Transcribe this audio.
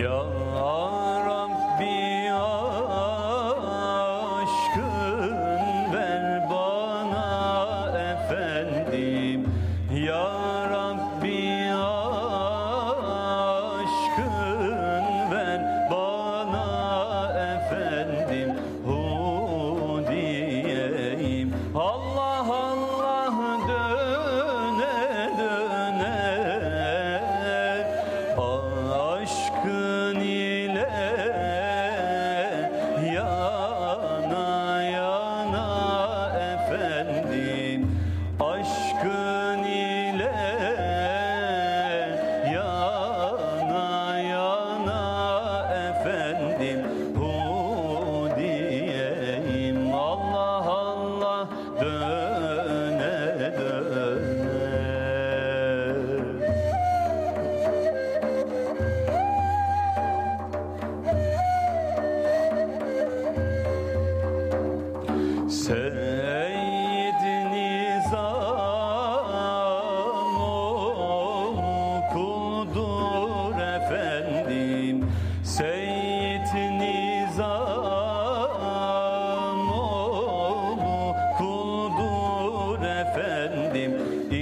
Ya Rabbi aşkın ver bana efendim. Ya Rabbi aşkın ver bana efendim. Hudiyeyim Allah Allah döne döne. Aşkın geldim Aşk e